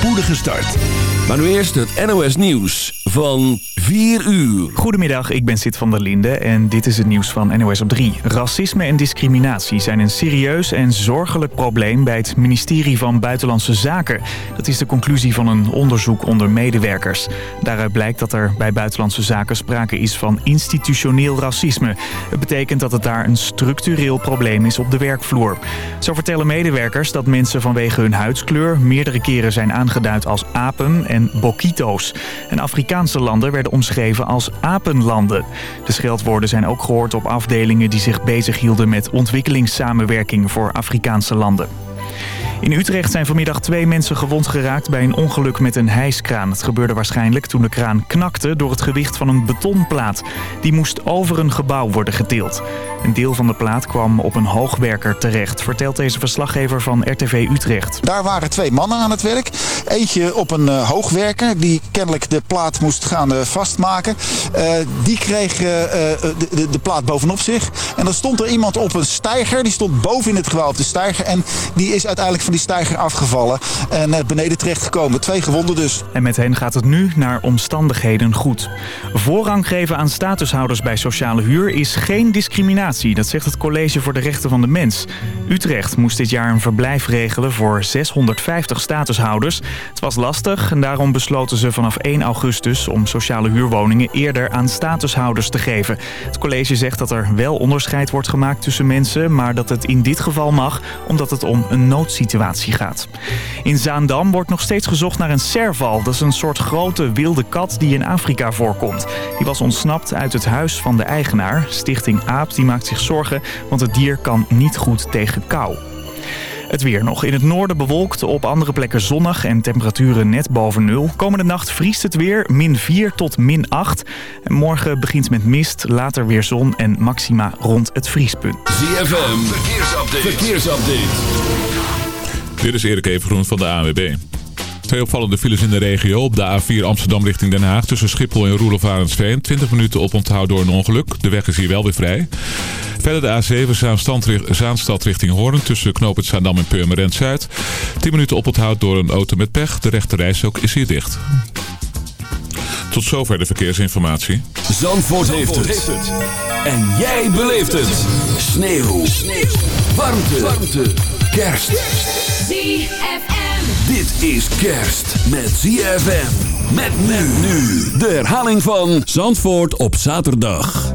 spoedige start. Maar nu eerst het NOS Nieuws van 4 uur. Goedemiddag, ik ben Sid van der Linde en dit is het nieuws van NOS op 3. Racisme en discriminatie zijn een serieus en zorgelijk probleem bij het ministerie van Buitenlandse Zaken. Dat is de conclusie van een onderzoek onder medewerkers. Daaruit blijkt dat er bij Buitenlandse Zaken sprake is van institutioneel racisme. Het betekent dat het daar een structureel probleem is op de werkvloer. Zo vertellen medewerkers dat mensen vanwege hun huidskleur meerdere keren zijn aangeduid als apen en bokito's. En Afrikaanse landen werden omschreven als apenlanden. De scheldwoorden zijn ook gehoord op afdelingen die zich bezighielden met ontwikkelingssamenwerking voor Afrikaanse landen. In Utrecht zijn vanmiddag twee mensen gewond geraakt bij een ongeluk met een hijskraan. Het gebeurde waarschijnlijk toen de kraan knakte door het gewicht van een betonplaat. Die moest over een gebouw worden getild. Een deel van de plaat kwam op een hoogwerker terecht, vertelt deze verslaggever van RTV Utrecht. Daar waren twee mannen aan het werk. Eentje op een uh, hoogwerker die kennelijk de plaat moest gaan uh, vastmaken. Uh, die kreeg de, de, de, plaat bovenop zich. En dan stond er iemand op een steiger. Die stond boven in het gebouw op de steiger. En die is uiteindelijk van die steiger afgevallen. En beneden terechtgekomen. Twee gewonden dus. En met hen gaat het nu naar omstandigheden goed. Voorrang geven aan statushouders bij sociale huur is geen discriminatie. Dat zegt het College voor de Rechten van de Mens. Utrecht moest dit jaar een verblijf regelen voor 650 statushouders. Het was lastig en daarom besloten ze vanaf 1 augustus... om sociale huurwoningen eerder aan statushouders te geven. Het college zegt dat er wel onderscheid wordt gemaakt tussen mensen... maar dat het in dit geval mag, omdat het om een noodsituatie gaat. In Zaandam wordt nog steeds gezocht naar een serval. Dat is een soort grote wilde kat die in Afrika voorkomt. Die was ontsnapt uit het huis van de eigenaar. Stichting AAP die maakt zich zorgen, want het dier kan niet goed tegen kou. Het weer nog. In het noorden bewolkt, op andere plekken zonnig en temperaturen net boven nul. Komende nacht vriest het weer, min 4 tot min 8. En morgen begint met mist, later weer zon en maxima rond het vriespunt. ZFM. Dit is Erik Evengroen van de AWB. Twee opvallende files in de regio. Op de A4 Amsterdam richting Den Haag tussen Schiphol en Roelofarensveen. 20 minuten op onthoud door een ongeluk. De weg is hier wel weer vrij. Verder de A7 Zaanstad richting Hoorn tussen Knoopend Zaandam en Purmerend Zuid. 10 minuten op onthoud door een auto met pech. De rechte reis is hier dicht. Tot zover de verkeersinformatie. Zandvoort, heeft, het. En jij beleeft het. Sneeuw. Sneeuw. Warmte. Warmte. Kerst. ZFM. Dit is kerst met ZFM. Met men nu. De herhaling van Zandvoort op zaterdag.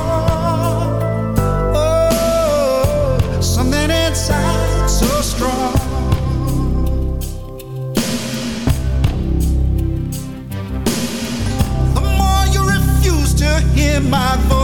hear my voice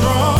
strong.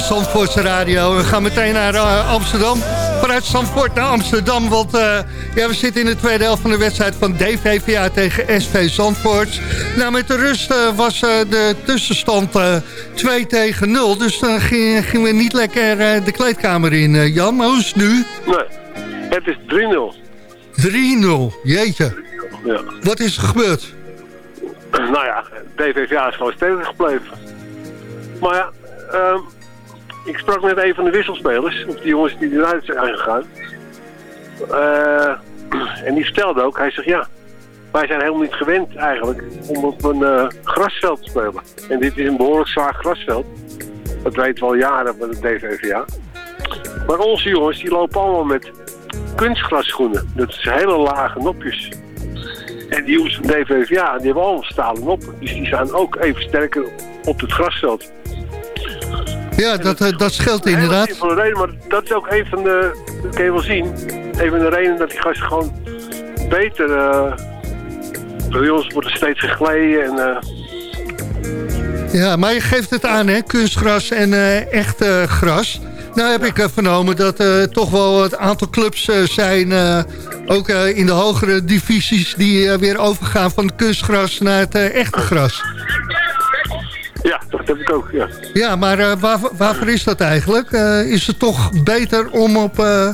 De Zandvoortse Radio. We gaan meteen naar eh, Amsterdam. Vanuit Zandvoort naar Amsterdam. Want eh, ja, we zitten in de tweede helft van de wedstrijd van DVVA tegen SV Zandvoort. Nou, met de rust eh, was de tussenstand eh 2 tegen 0. Dus dan gingen gingen we niet lekker de kleedkamer in, Jan. Maar hoe is het nu? Nee, het is 3-0. 3-0. Jeetje. Ja. Wat is er gebeurd? Nou ja, DVVA is gewoon stevig gebleven. Maar ja, ehm, ik sprak met een van de wisselspelers, of die jongens die eruit zijn gegaan. Eh, en die vertelde ook, hij zegt ja, wij zijn helemaal niet gewend eigenlijk om op een eh, grasveld te spelen. En dit is een behoorlijk zwaar grasveld. Dat weten we al jaren bij de DVVA. Maar onze jongens die lopen allemaal met kunstgrasschoenen. Dat is hele lage nopjes. En die jongens van DVVA, die hebben allemaal stalen noppen. Dus die zijn ook even sterker op het grasveld. Ja, dat, eh, dat scheelt Heel inderdaad. simpele reden, maar dat is ook een van de, dat kun je wel zien, een van de redenen dat die gasten gewoon beter, eh bij ons worden steeds gegleden en eh, Ja, maar je geeft het aan, hè? Kunstgras en eh, echt eh, gras. Nou heb ik eh, vernomen dat er toch wel het aantal clubs eh, zijn... eh, ook eh, in de hogere divisies die eh, weer overgaan van kunstgras naar het eh, echte gras. Ja, dat heb ik ook, ja. Ja, maar eh, waar, waarvoor is dat eigenlijk? Eh, is het toch beter om op, eh,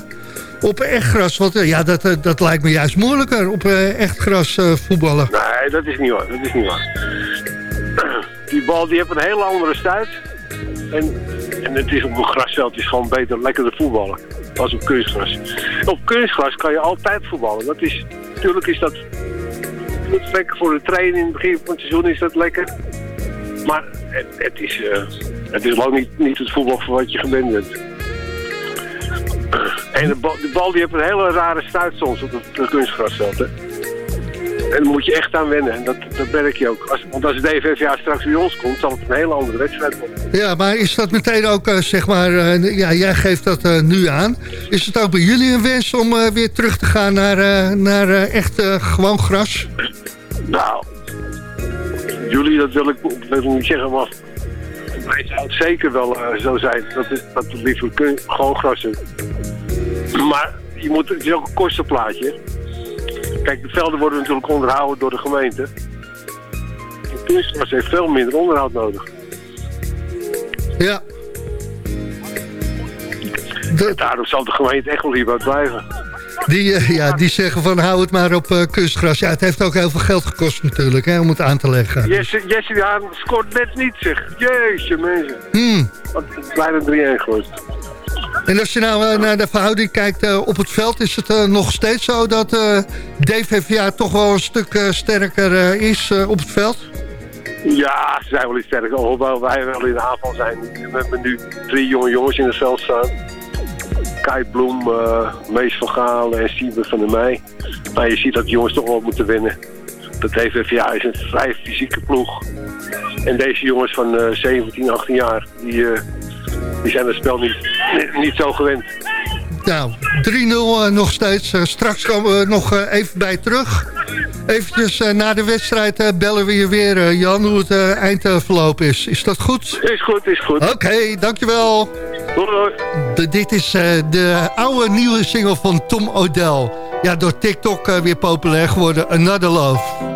op echt gras... Want ja, dat, dat lijkt me juist moeilijker op echt gras voetballen. Nee, dat is niet waar, dat is niet waar. Die bal die heeft een hele andere stuit. En, en het is op een grasveld is gewoon beter, lekkerder voetballen. Als op kunstgras. Op kunstgras kan je altijd voetballen. Dat is, natuurlijk is dat, lekker voor de training. In het begin van het seizoen is dat lekker. Maar het, het is, eh, het is lang niet, niet het voetbal voor wat je gewend bent. En de bal, de bal die heeft een hele rare stuit soms op het, kunstgrasveld. Hè. En daar moet je echt aan wennen. En dat, dat merk je ook. Als, want als de DVVA straks bij ons komt, zal het een hele andere wedstrijd worden. Ja, maar is dat meteen ook, eh, zeg maar, eh, ja, jij geeft dat nu aan. Is het ook bij jullie een wens om weer terug te gaan naar, naar echt gewoon gras? Nou, jullie, dat wil ik, wil ik niet zeggen, maar mij zou het zeker wel eh, zo zijn dat het, dat het liever kun, gewoon gras is. Maar je moet, het is ook een kostenplaatje. Kijk, de velden worden natuurlijk onderhouden door de gemeente. En kunstgras heeft veel minder onderhoud nodig. Ja. De- Daarom zal de gemeente echt wel hierbij blijven. Die, eh, ja, die zeggen van hou het maar op eh, kunstgras. Ja, het heeft ook heel veel geld gekost natuurlijk hè, om het aan te leggen. Jesse, Jesse Haan scoort net niet, zeg. Jeetje, mensen. Hmm. Wat is bijna 3-1 geworden. En als je nou eh, naar de verhouding kijkt op het veld... is het nog steeds zo dat DVVA toch wel een stuk sterker is op het veld? Ja, ze zijn wel iets sterker. Hoewel wij wel in de aanval zijn. We hebben nu drie jonge jongens in het veld staan. Kai Bloem, eh, Mees van Gaal en Siebe van der Meij. Maar je ziet dat de jongens toch wel moeten winnen. Dat DVVA is een vrij fysieke ploeg. En deze jongens van eh 17, 18 jaar, die, eh, die zijn het spel niet, niet, zo gewend. Nou, 3-0 eh, nog steeds. Eh, straks komen we nog eh, even bij terug. Eventjes eh, na de wedstrijd eh, bellen we je weer, eh, Jan, hoe het eh, eindverloop is. Is dat goed? Is goed, is goed. Oké, dankjewel. Dit is eh, de oude nieuwe single van Tom O'Dell. Ja, door TikTok eh, weer populair geworden. Another Love.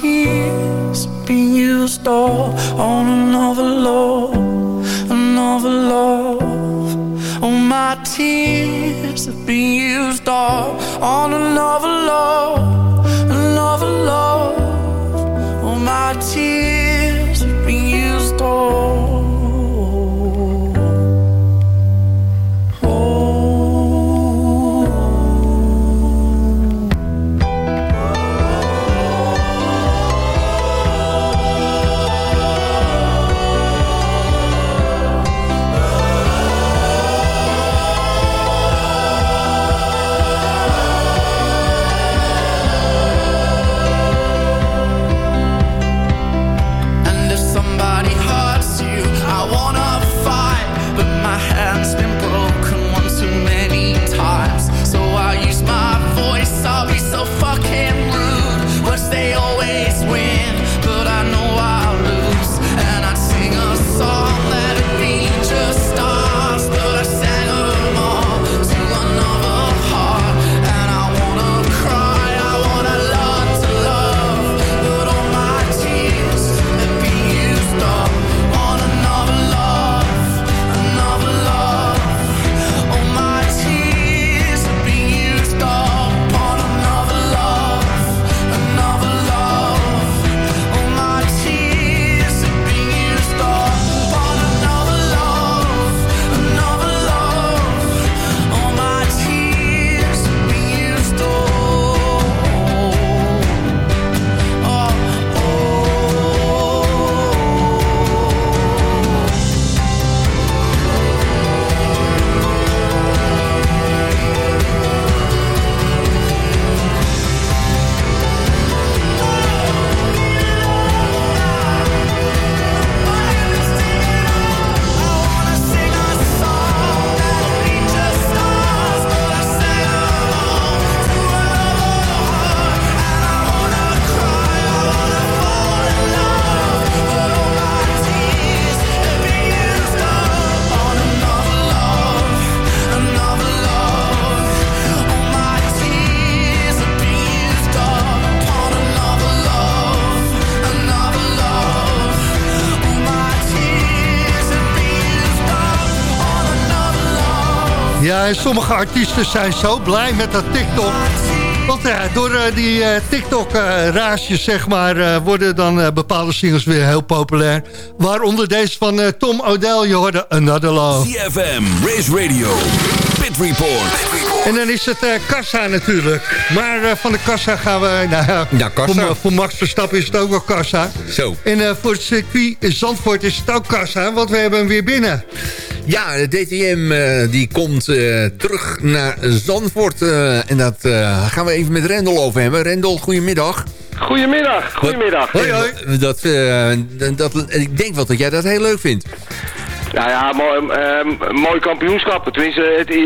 tears have been used up. On another love, another love. All my tears have been used up. On another love, another love. My tears en sommige artiesten zijn zo blij met dat TikTok. Want ja, door eh, die eh, TikTok-raasjes, zeg maar, eh, worden dan eh, bepaalde singles weer heel populair. Waaronder deze van eh, Tom O'Dell, je hoorde Another Love. CFM, Race Radio, Pit Report. En dan is het eh, kassa natuurlijk. Maar eh, van de kassa gaan we... Nou, ja, Ja, kassa. Voor, voor Max Verstappen is het ook wel kassa. Zo. En eh, voor het circuit Zandvoort is het ook kassa, want we hebben hem weer binnen. Ja, de DTM eh, die komt eh, terug naar Zandvoort. eh, en dat gaan we even met Rendel over hebben. Rendel, goedemiddag. Goedemiddag, goedemiddag. Hoi, hoi. Dat, dat, ik denk wel dat jij dat heel leuk vindt. Nou ja, mooi, ehm, mooi kampioenschap. Tenminste, het, eh,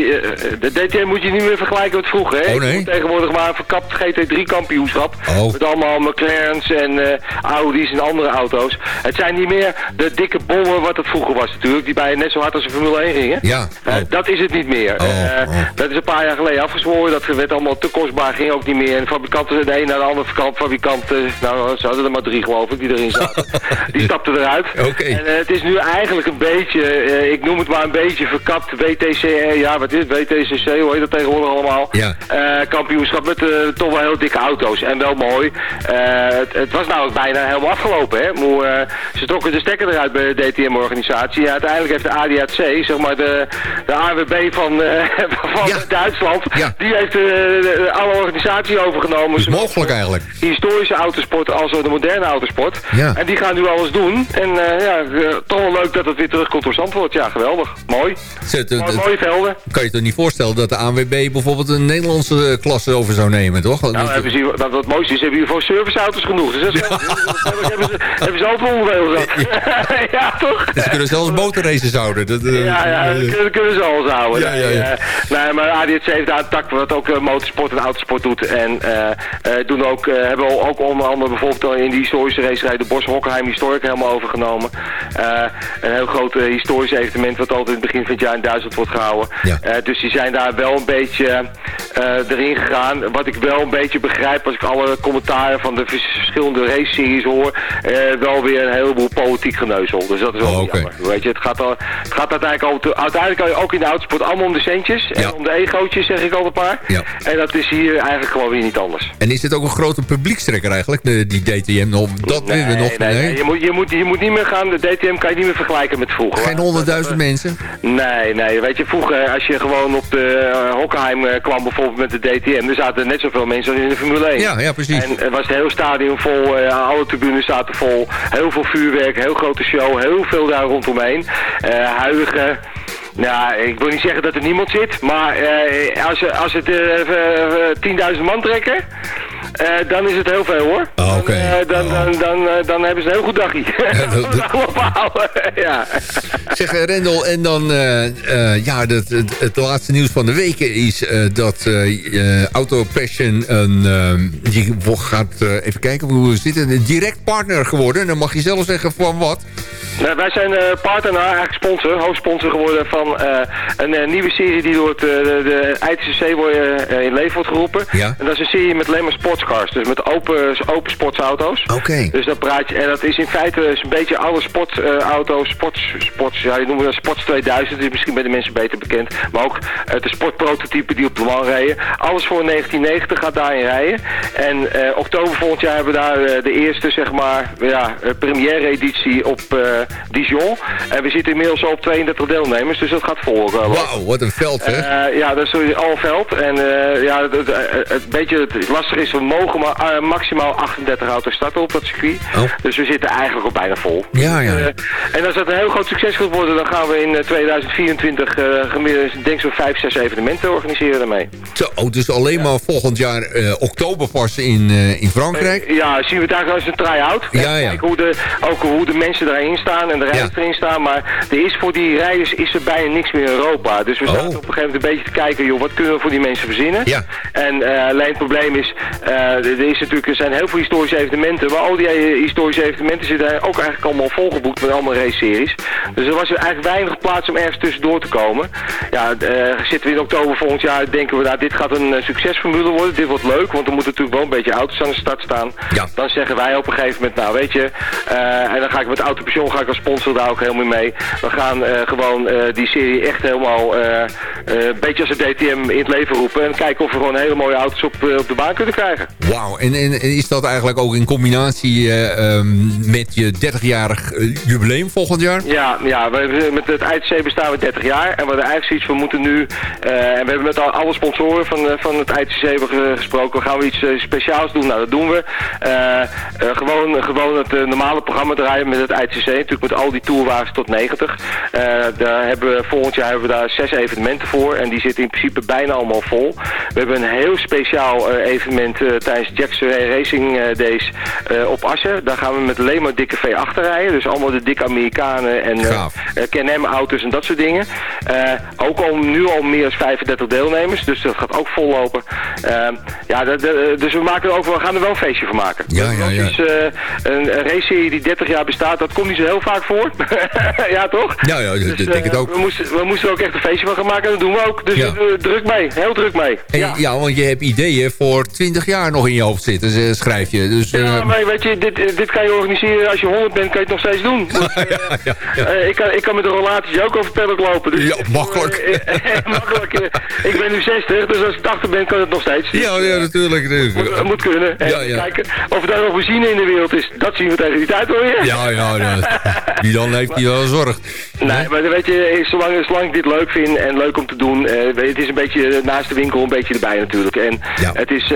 de DTM moet je niet meer vergelijken met vroeger. Hè? Oh, nee? Tegenwoordig maar een verkapt GT3 kampioenschap. Oh. Met allemaal McLaren's en eh, Audi's en andere auto's. Het zijn niet meer de dikke bommen wat het vroeger was natuurlijk. Die bij net zo hard als de Formule 1 gingen. Ja. Eh, Oh. dat is het niet meer. Oh, Eh, oh. Dat is een paar jaar geleden afgezworen. Dat werd allemaal te kostbaar, ging ook niet meer. En de fabrikanten, de een naar de andere fabrikant, fabrikant eh, nou ze hadden er maar drie geloof ik, die erin zaten. die stapten eruit. En eh, het is nu eigenlijk een beetje beetje, eh, ik noem het maar een beetje verkapt WTC, eh, ja wat is het, WTCC, hoe heet dat tegenwoordig allemaal? Ja. Eh, kampioenschap met eh, toch wel heel dikke auto's en wel mooi. Het, het was nou bijna helemaal afgelopen, hè. Moe, ze trokken de stekker eruit bij de DTM-organisatie. Ja, uiteindelijk heeft de ADAC, zeg maar de, de AWB van, van Ja. Duitsland, Ja. die heeft alle organisatie overgenomen. is Zowel mogelijk eigenlijk. historische autosport als de moderne autosport. Ja. En die gaan nu alles doen. En ja, toch wel leuk dat het weer terugkomt door Zandvoort. Ja, geweldig. Mooi. Zet het- Mooi, het- mooie velden. kan je toch niet voorstellen dat de ANWB bijvoorbeeld een Nederlandse eh, klasse over zou nemen, toch? Nou, Dat- hebben ze hier, wat, wat mooiste is, hebben hier voor serviceauto's genoeg. Dus dat hebben, ze, hebben ze altijd zat. ja, toch? Ze kunnen zelfs motorraces houden. Dat, eh, Ja, ja, dat kunnen, kunnen ze alles houden. Ja, ja, ja. Nee, eh, maar ADAC heeft daar een tak wat ook eh, motorsport en autosport doet. En eh, eh, doen ook, eh, hebben we ook onder andere bijvoorbeeld in die historische racerij de Bos Hockenheim Historic helemaal overgenomen. Eh, een heel groot historisch evenement wat altijd in het begin van het jaar in Duitsland wordt gehouden. Ja. Eh, dus die zijn daar wel een beetje eh, erin gegaan. Wat ik wel een beetje begrijp als ik alle commentaren van de verschillende race-series hoor, eh, wel weer een heleboel politiek geneuzel. Dus dat is wel Oh, jammer. Weet je, het gaat, al, het gaat uiteindelijk, al, uiteindelijk ook in de autosport allemaal om de centjes en Ja. om de egootjes, zeg ik altijd maar. Ja. En dat is hier eigenlijk gewoon weer niet anders. En is dit ook een grote publiekstrekker eigenlijk, de, die DTM? Dat nee, willen we nog nee, nee. Je, moet, je, moet, je moet niet meer gaan, de DTM kan je niet meer vergelijken met vroeger. Geen honderdduizend mensen? Nee, nee. Weet je, vroeger als je gewoon op de eh, Hockenheim eh, kwam bijvoorbeeld met de DTM, er zaten net zoveel mensen als in de Formule 1. Ja, ja, precies. En er was het hele stadion vol, eh, alle tribunes zaten vol, heel veel vuurwerk, heel grote show, heel veel daar rondomheen. Eh huidige... Nou, ik wil niet zeggen dat er niemand zit, maar eh, als, als het eh, eh, 10.000 man trekken, eh, dan is het heel veel hoor. Ah, oké. Eh, dan, Oh. dan, dan, eh, dan hebben ze een heel goed dagje. Allemaal, ja. Zeg, Rendel, en dan ja, dat, het, het laatste nieuws van de week is dat Auto Passion een, die gaat, even kijken hoe we zitten, een direct partner geworden. En dan mag je zelf zeggen van wat. Nou, wij zijn partner, eigenlijk sponsor, hoofdsponsor geworden van een nieuwe serie die door het, de, de ITCC in leven wordt geroepen. Ja. En dat is een serie met alleen maar sportscars, dus met open, open sportsauto's. Oké. Dus dat praat je, en dat is in feite is een beetje alle sportauto's, sports, sports, ja, je noemt het Sports 2000, is misschien bij de mensen beter bekend. Maar ook eh, de sportprototypen die op de man rijden. Alles voor 1990 gaat daarin rijden. En eh, oktober volgend jaar hebben we daar eh, de eerste, zeg maar, ja, première editie op Dijon. En we zitten inmiddels al op 32 deelnemers, dus dat gaat vol. Wauw, wat een veld, hè? Ja, dat is al veld. En ja, het, het, het- het beetje het lastige is, mogen maar eh, maximaal 38 auto's starten op dat circuit. Oh. Dus we zitten eigenlijk al bijna vol. Ja, ja. Eh, en als dat een heel groot succes gaat worden, dan gaan we in eh, 2024 eh gemiddeld, denk ik zo'n 5, 6 evenementen organiseren daarmee. Zo, oh, dus alleen maar volgend jaar oktober pas in, in Frankrijk. Ja, zien we eigenlijk als een try-out. Ja, ja. kijken Hoe de, ook hoe de mensen erin staan en de rijders Ja. erin staan. Maar er is voor die rijders is er bijna niks meer in Europa. Dus we Oh. zaten op een gegeven moment een beetje te kijken, joh, wat kunnen we voor die mensen verzinnen? Ja. En eh, alleen het probleem is, er, is natuurlijk, er zijn heel veel historische evenementen. Maar al die eh, historische evenementen zitten ook eigenlijk allemaal volgeboekt met allemaal race-series. Dus er was eigenlijk weinig plaats om ergens tussendoor te komen. Ja, eh, zitten we in oktober volgend jaar, denken we, nou, dit gaat een eh, succesformule worden. Dit wordt leuk, want er moeten natuurlijk wel een beetje auto's aan de start staan. Ja. Dan zeggen wij op een gegeven moment, nou weet je, eh, en dan ga ik met Autopension ga ik als sponsor daar ook helemaal mee. We gaan eh, gewoon eh, die serie echt helemaal eh, eh, een beetje als een DTM in het leven roepen. En kijken of we gewoon hele mooie auto's op, eh, op de baan kunnen krijgen. Wauw, en, en, en is dat eigenlijk ook in combinatie eh, ehm, met je 30-jarig eh, jubileum volgend jaar? Ja, ja we, hebben- met het ITC bestaan we 30 jaar. En we hadden eigenlijk zoiets, we moeten nu... eh, en we hebben met al- alle sponsoren van, van het ITC hebben ge- gesproken. Gaan we iets speciaals doen? Nou, dat doen we. Gewoon, gewoon het normale programma draaien met het ITC. Natuurlijk met al die tourwagens tot 90. Eh, daar hebben we, volgend jaar hebben we daar zes evenementen voor. En die zitten in principe bijna allemaal vol. We hebben een heel speciaal evenement tijdens Jackson Racing eh, Days eh, op Assen. Daar gaan we met alleen maar dikke V8 rijden. Dus allemaal de dikke Amerikanen en eh, eh, Can-Am auto's en dat soort dingen. Eh, ook al nu al meer dan 35 deelnemers, dus dat gaat ook vol lopen. Eh, ja, dus we, maken er ook, we gaan er wel een feestje van maken. Ja, ja, ja. Dus, eh, een, race-serie die 30 jaar bestaat, dat komt niet zo heel vaak voor. ja, toch? Ja, ja, dat Dus, denk ik eh, ook. We moesten, we moesten er ook echt een feestje van gaan maken en dat doen we ook. Dus eh, druk mee, heel druk mee. Ja. ja. want je hebt ideeën voor 20 jaar. Jaar nog in je hoofd zitten, schrijf je. Dus, Ja, eh, maar weet je, dit, eh, dit kan je organiseren. Als je 100 bent, kan je het nog steeds doen. Eh, ik, kan, ik kan met de rollaties ook over paddock lopen. Dus Ja, makkelijk. Makkelijk. ik ben nu 60, dus als ik 80 ben, kan het nog steeds. ja, ja, natuurlijk. Moet, moet kunnen. En. Kijken of er daar nog benzine in de wereld is. Dat zien we tegen die tijd wel weer. Ja, ja, ja. Wie dan heeft die wel zorg. Nee, maar weet je, zolang, zolang ik dit leuk vind en leuk om te doen, het is een beetje naast de winkel een beetje erbij natuurlijk. En Ja. het is,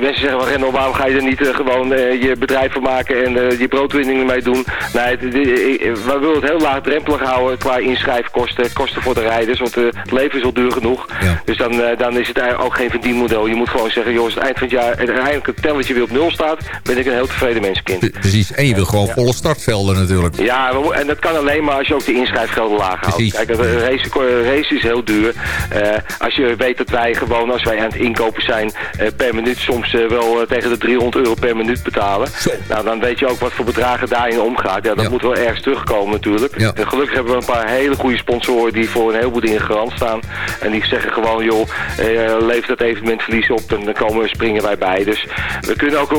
mensen zeggen wel, Rendel, waarom ga je er niet eh, gewoon eh, je bedrijf van maken en eh, je broodwinning ermee doen? Nee, het, het- eh, we willen het heel laagdrempelig houden qua inschrijfkosten, kosten voor de rijders, want eh, het leven is al duur genoeg. Ja. Dus dan, eh, dan is het eigenlijk ook geen verdienmodel. Je moet gewoon zeggen, joh, als het eind van het jaar uiteindelijk het telletje weer op nul staat, ben ik een heel tevreden mensenkind. Precies. En je wil gewoon volle startvelden natuurlijk. Ja, en dat kan alleen maar als je ook de inschrijfgelden laag houdt. Precies. Kijk, een race, is heel duur. Eh, als je weet dat wij gewoon, als wij aan het inkopen zijn, eh, per minuut soms eh, wel eh, tegen de 300 euro per minuut betalen. Nou, dan weet je ook wat voor bedragen daarin omgaat. Ja, dat Ja. moet wel ergens terugkomen natuurlijk. Ja. En gelukkig hebben we een paar hele goede sponsoren die voor een heleboel dingen garant staan. En die zeggen gewoon, joh, eh, leef dat evenementverlies op en dan komen we springen wij bij. Dus we kunnen ook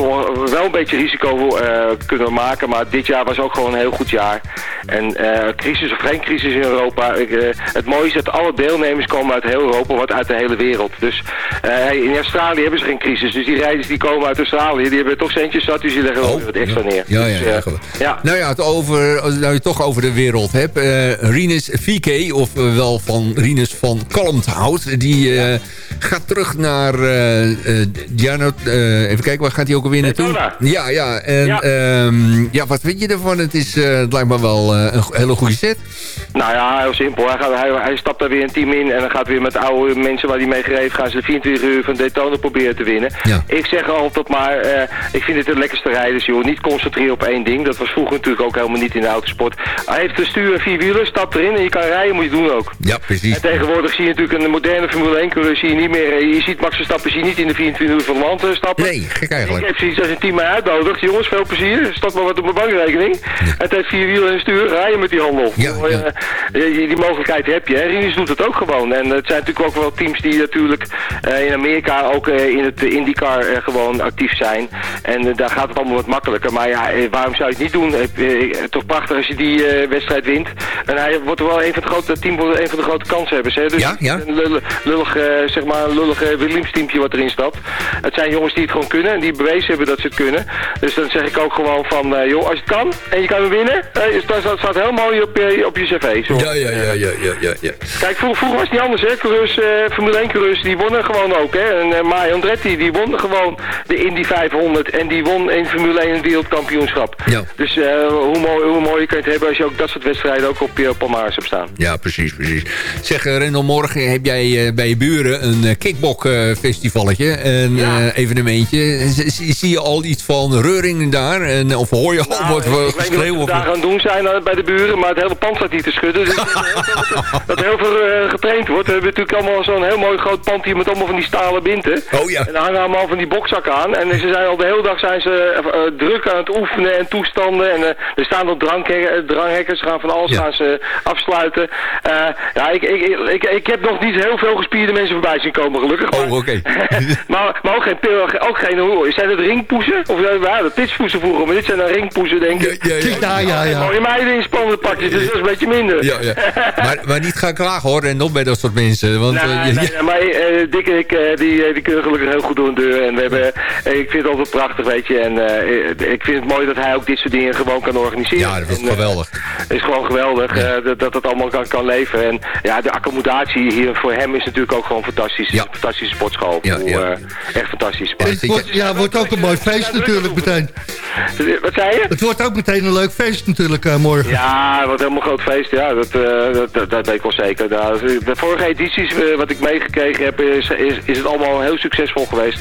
wel een beetje risico kunnen maken, maar dit jaar was ook gewoon een heel goed jaar. En crisis of geen crisis in Europa, ik, het mooie is dat alle deelnemers komen uit heel Europa, wat uit de hele wereld. Dus in Australië hebben ze geen dus die rijders die komen uit Australië, die hebben toch centjes zat, dus die leggen weer wat extra neer. Ja, ja, Dus, ja. eh, ja. Nou ja, het over, als nou je het toch over de wereld hebt. eh Rinus VK, of eh, wel van Rinus van Kalmthout. Die gaat terug naar... eh, even kijken, waar gaat hij ook alweer naartoe? Ja, ja. En Ja. ja. ja, wat vind je ervan? Het, is, het lijkt me wel een hele goede set. Nou ja, heel simpel. Hij, gaat, hij, hij stapt daar weer een team in en dan gaat weer met oude mensen waar hij mee gereed gaan ze de 24 uur van Daytona proberen te winnen. Ja. Ik zeg altijd maar, eh, ik vind het de lekkerste rijders, joh. Niet concentreren op één ding. Dat was vroeger natuurlijk ook helemaal niet in de autosport. Hij heeft een stuur en vier wielen, stapt erin en je kan rijden, moet je doen ook. Ja, precies. En tegenwoordig zie je natuurlijk een moderne Formule 1 coureur zie je niet meer, eh, je ziet Max Verstappen zie je niet in de 24 uur van land eh, stappen. Nee, gek Ik eigenlijk. heb zoiets als een team mij uitnodigt. Jongens, veel plezier. Stap maar wat op mijn bankrekening. Het heeft vier wielen en stuur. Rijden met die handel. Ja, ja. die, mogelijkheid heb je. hè. Rinus doet het ook gewoon. En het zijn natuurlijk ook wel teams die natuurlijk in Amerika ook in het IndyCar eh, gewoon actief zijn. En eh, daar gaat het allemaal wat makkelijker. Maar ja, eh, waarom zou je het niet doen? Toch prachtig als je die wedstrijd wint. En hij wordt wel een van de grote team, wordt een van de grote kanshebbers. Hè? Dus Ja, ja. een lullig, lullig, zeg maar, een lullig Williams teampje wat erin stapt. Het zijn jongens die het gewoon kunnen en die bewezen hebben dat ze het kunnen. Dus dan zeg ik ook gewoon van, joh, als je het kan en je kan hem winnen, dat staat, staat heel mooi op je, op je cv. Zo. Ja, ja, ja, ja, ja, ja, ja. Kijk, vroeger, vroeger was het niet anders, hè. Coureurs, Formule 1 coureurs, die wonnen gewoon ook, hè. En Mario Andretti, die won gewoon de Indy 500 en die won in Formule 1 een wereldkampioenschap. Ja. Dus eh, hoe, mooi, hoe mooi kan je het hebben als je ook dat soort wedstrijden ook op je palmares hebt staan. Ja, precies, precies. Zeg, eh, Rendel, morgen heb jij eh, bij je buren een kickbok-festivalletje. een Ja. evenementje. Z- zie- je al iets van reuring daar? En, of hoor je al Nou, wat we geschreeuw? Of... daar gaan doen zijn bij de buren, maar het hele pand staat hier te schudden. Dus dat, heel veel getraind wordt. We hebben natuurlijk allemaal zo'n heel mooi groot pand hier met allemaal van die stalen binten. Oh ja. En daar hangen allemaal van die bokzakken aan. En ze zijn al de hele dag zijn ze eh, eh, druk aan het oefenen en toestanden. En eh, er staan nog dranghekkers, gaan van alles Ja. gaan ze afsluiten. Eh, ja, ik, ik, ik, ik heb nog niet heel veel gespierde mensen voorbij zien komen, gelukkig. Oh, Maar- oké. maar, maar ook geen pil, ook geen, hoe- zijn het ringpoezen? Of ja, de pitspoezen vroeger, maar dit zijn dan ringpoezen, denk ik. Ja, ja, ja. Ja, ja, ja. Mooie meiden in spannende pakjes, dus dat is een beetje minder. Ja, ja. Maar, maar niet gaan klagen hoor, en nog bij dat soort mensen. Want, Nee, nee, maar Dick en ik, die, die kunnen gelukkig heel goed door een deur. En we hebben, eh, ik vind het altijd prachtig, weet je. En eh, ik vind het mooi dat hij ook dit soort dingen gewoon kan organiseren. ja, dat is En, eh, geweldig. Het is gewoon geweldig eh, dat, dat het allemaal kan, kan leven. En ja, de accommodatie hier voor hem is natuurlijk ook gewoon fantastisch. Ja. fantastische sportschool. Ja, eh, echt fantastisch. Het wordt, ja, het wordt ook een mooi feest natuurlijk meteen. Wat zei je? Het wordt ook meteen een leuk feest natuurlijk eh, morgen. Ja, wat helemaal groot feest. Ja, dat, eh, dat, dat, dat weet ik wel zeker. Nou, de vorige edities, eh, wat ik meegekregen heb, is, is, is het allemaal heel succesvol geweest.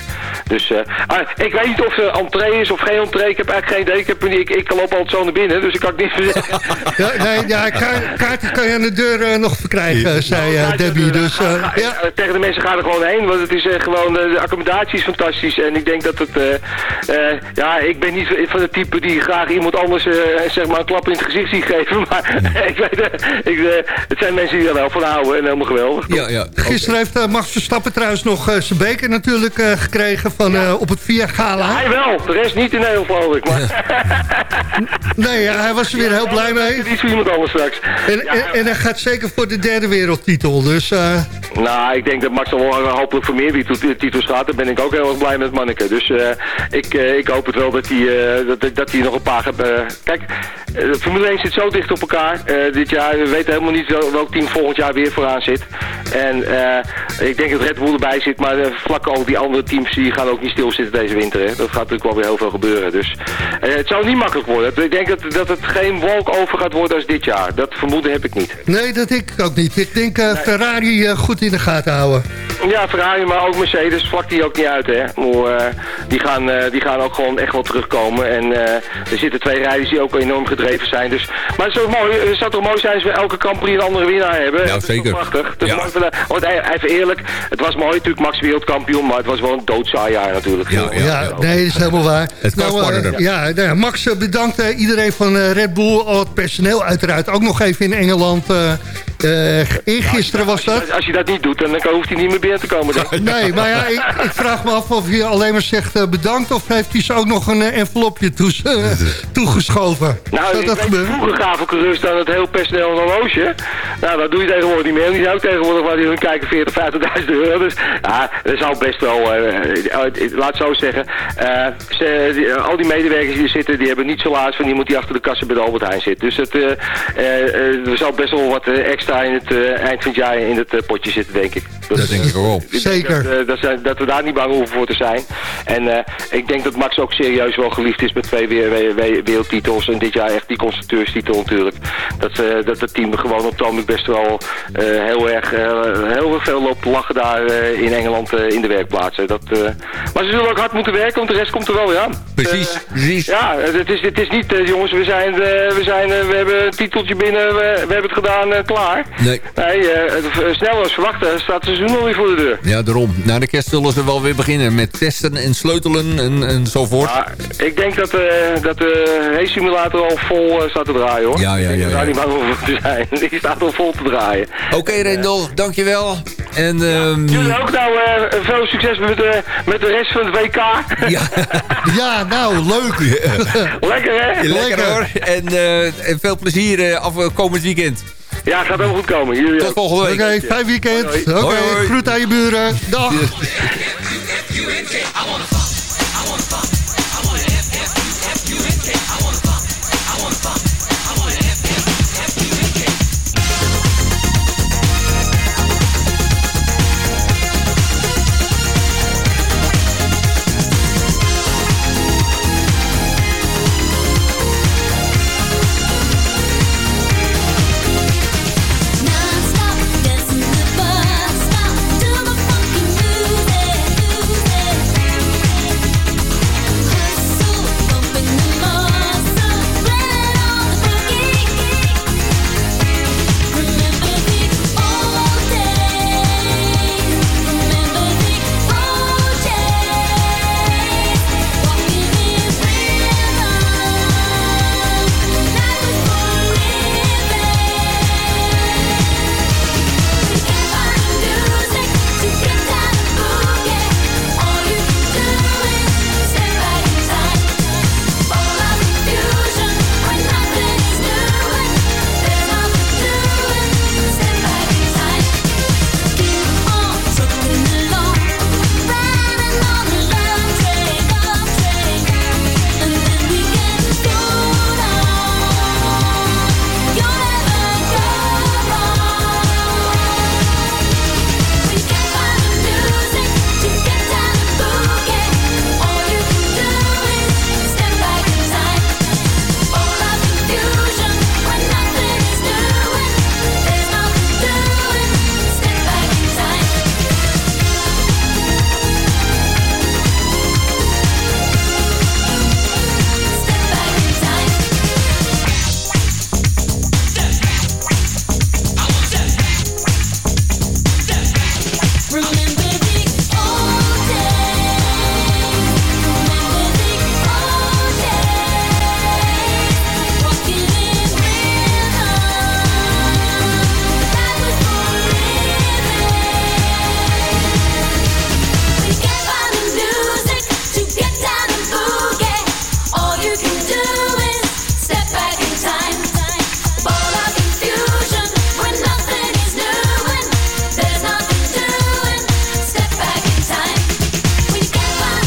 Dus, eh, ah, ik weet niet of er entree is of geen entree. Ik heb eigenlijk geen idee. Ik, heb, ik, ik loop altijd zo naar binnen, dus ik kan het niet zeggen. Ja, nee, ja, ka- kaarten kan je aan de deur eh, nog verkrijgen, zei eh, Debbie. Dus eh, Ga- ja. Tegen de mensen gaan er gewoon heen, want het is gewoon, de accommodatie is fantastisch. En ik denk dat het, eh, eh, ja, ik ben niet van het type die graag iemand anders, eh, zeg maar, een klap in het gezicht ziet geven. Maar ik weet ik, uh, het zijn mensen die er wel van houden en helemaal geweldig. Ja, ja. Gisteren heeft uh, Max Verstappen trouwens nog uh, zijn beker natuurlijk gekregen van, ja. op het Via Gala. Ja, hij wel, de rest niet in Nederland geloof ik. Maar... nee, hij was er weer heel blij mee. Die is voor iemand anders straks. En, en, en, hij gaat zeker voor de derde wereldtitel, dus... Nou, ik denk dat Max al hopelijk voor meer titels gaat. Daar ben ik ook heel erg blij met Manneke. Dus ik, ik hoop het wel dat hij, dat, dat hij nog een paar kijk, de Formule 1 zit zo dicht op elkaar dit jaar. We weten helemaal niet welk team volgend jaar weer vooraan zit. En ik denk dat Red Bull erbij zit, maar vlak al die andere teams die gaan ook niet stilzitten deze winter. Hè. Dat gaat natuurlijk wel weer heel veel gebeuren. Dus het zou niet makkelijk worden. Ik denk dat, dat het geen walk-over gaat worden als dit jaar. Dat vermoeden heb ik niet. Nee, dat ik ook niet. Ik denk Ferrari goed in de gaten houden. Ja, Ferrari, maar ook Mercedes vlak die ook niet uit. Hè. Maar, die, gaan, die gaan ook gewoon echt wel terugkomen. En er zitten twee rijders die ook enorm gedreven zijn. Dus, maar het, is mooi, het zou toch mooi zijn als we elke Grand een andere winnaar hebben. Ja, zeker. prachtig. Dus ja. want even eerlijk, het was mooi natuurlijk Max wereldkampioen, maar het was wel een doodzaai jaar natuurlijk. Ja, ja, ja, nee, dat is helemaal waar. Het kan nou, uh, ja, nou, Max bedankt uh, iedereen van uh, Red Bull, al het personeel uiteraard ook nog even in Engeland. Eergisteren was dat. Als je dat niet doet, dan hoeft hij niet meer binnen te komen. Denk. Nee, maar ja, ik, ik, vraag me af of hij alleen maar zegt bedankt... of heeft hij ze ook nog een envelopje toes, toegeschoven. Nou, dat dat vroeger gaven gerust aan het heel personeel een horloge. Nou, dat doe je tegenwoordig niet meer. Die ook tegenwoordig waar die hun kijken 40, 50.000 euro. Dus ja, dat zou best wel, laat zo zeggen. Ze, die, al die medewerkers die er zitten, die hebben niet zo laat van iemand die achter de kassen bij de Albert Heijn zit. Dus het, uh, uh, er zal best wel wat extra in het eind van het jaar in het potje zitten, denk ik. Dus, dat denk ik ook wel. Zeker. Dat, dat, dat, dat, we daar niet bang hoeven voor te zijn. En ik denk dat Max ook serieus wel geliefd is met twee wereldtitels. En dit jaar echt die constructeurstitel natuurlijk. Dat, dat het team gewoon op het best wel heel erg heel veel loopt te lachen daar in Engeland in de werkplaatsen. Dat, maar ze zullen ook hard moeten werken, want de rest komt er wel weer aan. Precies, uh, precies. Ja, het is, het is niet, uh, jongens, we, zijn, uh, we, zijn, we hebben een titeltje binnen, we, we hebben het gedaan, klaar. Nee. Nee, sneller als verwachten staat het seizoen alweer voor de deur. Ja, daarom. Na de kerst zullen ze wel weer beginnen met testen en sleutelen en, enzovoort. Ja, ik denk dat, dat de race simulator al vol staat te draaien, hoor. Ja, ja, ja. Daar ja, ja. niet bang over te zijn. Die staat al vol te draaien. Oké, okay, Rendel, dankjewel. En, um... Jullie ook nou veel succes met de, met de rest van het WK. Ja, ja nou, leuk. Lekker, hè? Lekker, Lekker. hoor. En, uh, en, veel plezier uh, afkomend weekend. Ja, gaat helemaal goed komen. Jullie Tot volgende week. Oké, okay, fijn weekend. Oké, okay, groet aan je buren. Dag.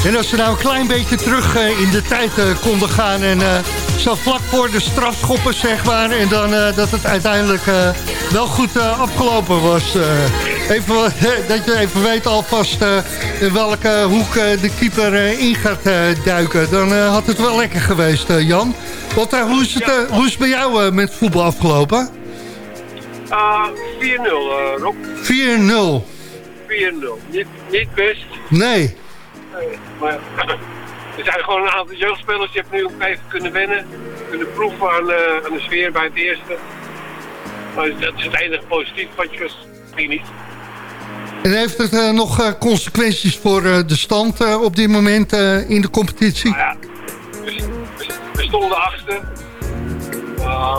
En als ze nou een klein beetje terug in de tijd konden gaan... en zo vlak voor de strafschoppen, zeg maar... en dan dat het uiteindelijk wel goed afgelopen was. even, dat je even weet alvast in welke hoek de keeper in gaat duiken. Dan had het wel lekker geweest, Jan. Want, hoe, is het, hoe is het bij jou met voetbal afgelopen? 4-0, Rob. 4-0. 4-0. Niet, niet best. Nee. Maar er zijn gewoon een aantal jeugdspelers die hebben nu ook even kunnen wennen. Kunnen proeven aan, uh, aan de sfeer bij het eerste. Maar dat is het enige positief wat je niet. En heeft het uh, nog uh, consequenties voor de stand op dit moment in de competitie? Nou ja, we, we stonden achter.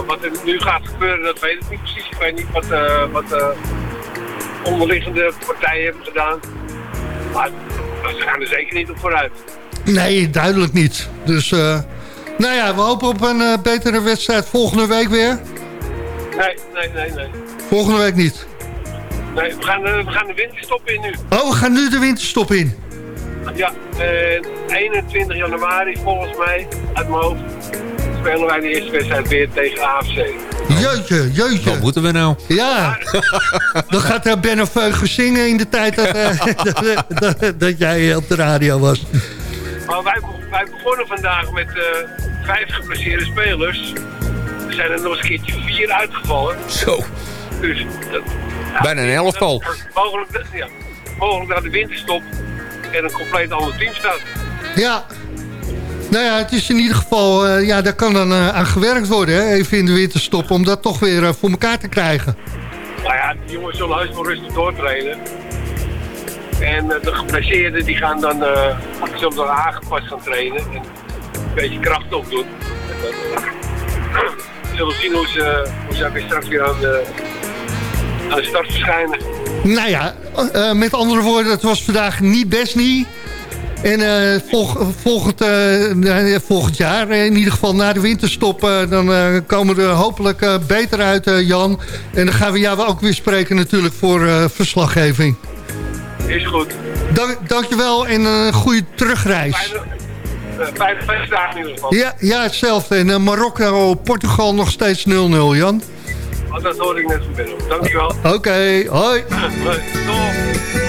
wat er nu gaat gebeuren, dat weet ik niet precies. Ik weet niet wat, wat onderliggende partijen hebben gedaan. Maar ze gaan er zeker niet op vooruit. Nee, duidelijk niet. Dus, uh, nou ja, we hopen op een uh, betere wedstrijd volgende week weer. Nee, nee, nee, nee. Volgende week niet? Nee, we gaan, uh, we gaan de winterstop in nu. Oh, we gaan nu de winterstop in? Ja, 21 januari volgens mij, uit mijn hoofd, spelen wij de eerste wedstrijd weer tegen AFC. Jeutje, jeutje. Wat moeten we nou? Ja, dan gaat uh, Ben of Veugen zingen in de tijd dat, dat, dat, dat, jij op de radio was. Maar wij, wij begonnen vandaag met uh, vijf geblesseerde spelers. Er zijn er nog eens een keertje vier uitgevallen. Zo. Dus, dat, ja, Bijna een elftal. Mogelijk, ja, mogelijk dat de winterstop en een compleet ander team staat. Ja, nou ja, het is in ieder geval, uh, ja, daar kan dan uh, aan gewerkt worden, hè, even in de winterstop, om dat toch weer uh, voor elkaar te krijgen. Nou ja, die jongens zullen heus wel rustig doortrainen. En de geblesseerden die gaan dan, zullen dan aangepast gaan trainen en een beetje kracht opdoen. En dan zullen we zien hoe ze, hoe ze weer straks weer aan de, aan de start verschijnen. Nou ja, met andere woorden, het was vandaag niet best niet. En uh, volg, volgend, uh, volgend jaar, in ieder geval na de winterstop... Uh, dan komen we er hopelijk beter uit, Jan. En dan gaan we jou ook weer spreken natuurlijk voor verslaggeving. Is goed. Dank, dankjewel en een goede terugreis. Fijne feestdagen in ieder geval. Ja, ja hetzelfde. En Marokko, Portugal nog steeds 0-0, Jan. Oh, dat hoor ik net van binnen. Dankjewel. Oké, okay, hoi. hoi.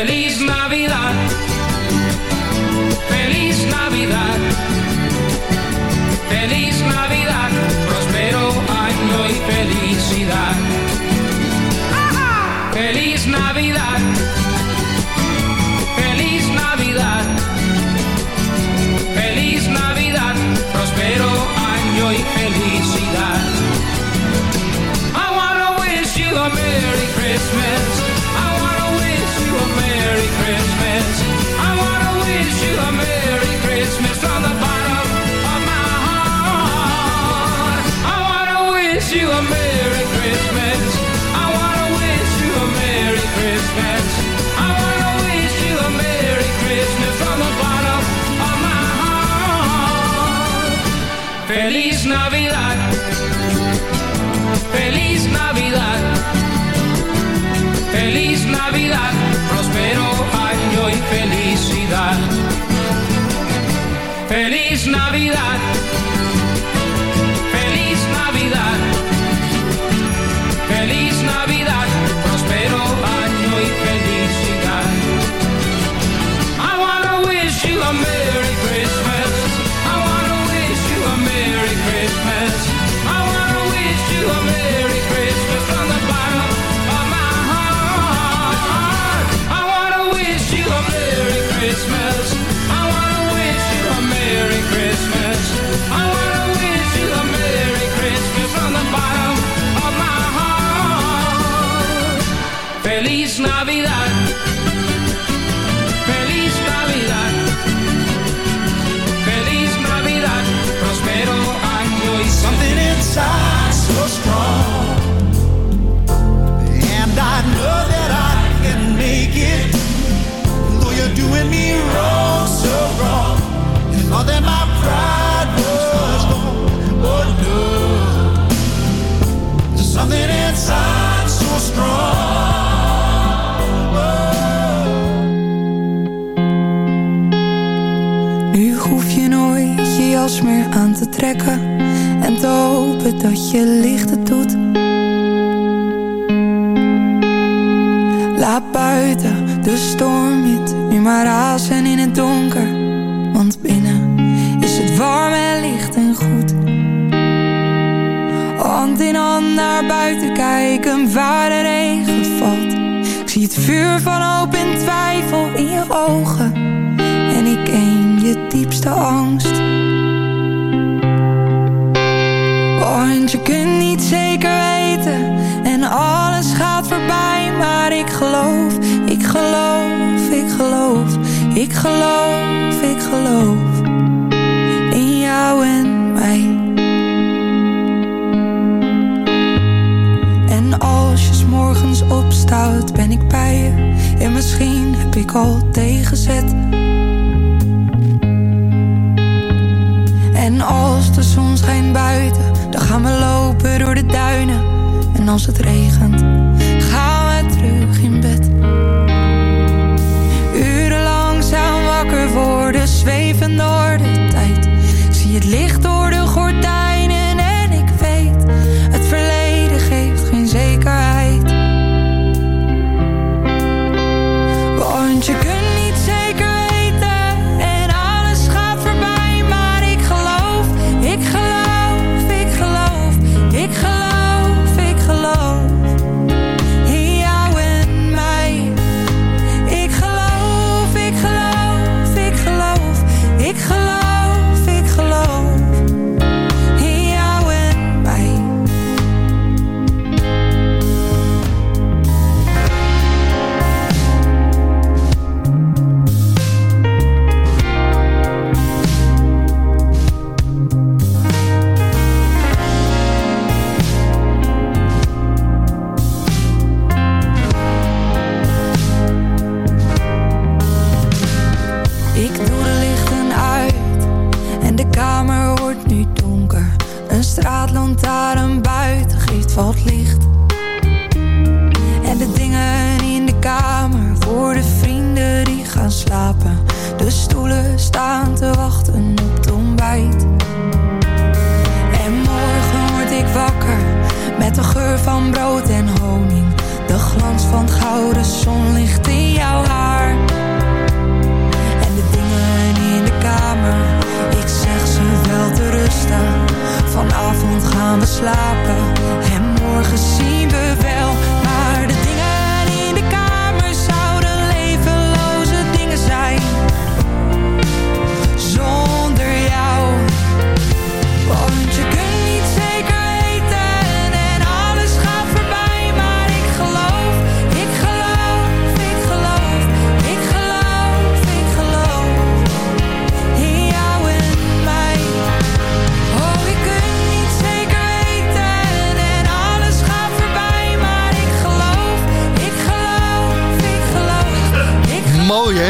Feliz Navidad. Feliz Navidad. Feliz Navidad, próspero año y felicidad. Feliz Navidad, feliz Navidad, feliz Navidad, próspero año y felicidad. I wanna wish you a Merry Christmas. Navidad. Próspero año y felicidad. Feliz Navidad. Van hoop en twijfel in je ogen. En ik ken je diepste angst. Want je kunt niet zeker weten En alles gaat voorbij Maar ik geloof, ik geloof, ik geloof Ik geloof, ik geloof In jou en mij. En als je 's morgens opstaat ben ik bij je ik al tegenzet En als de zon schijnt buiten, dan gaan we lopen door de duinen. En als het regent, gaan we terug in bed. Urenlang zijn wakker worden, zweven door Want je kunt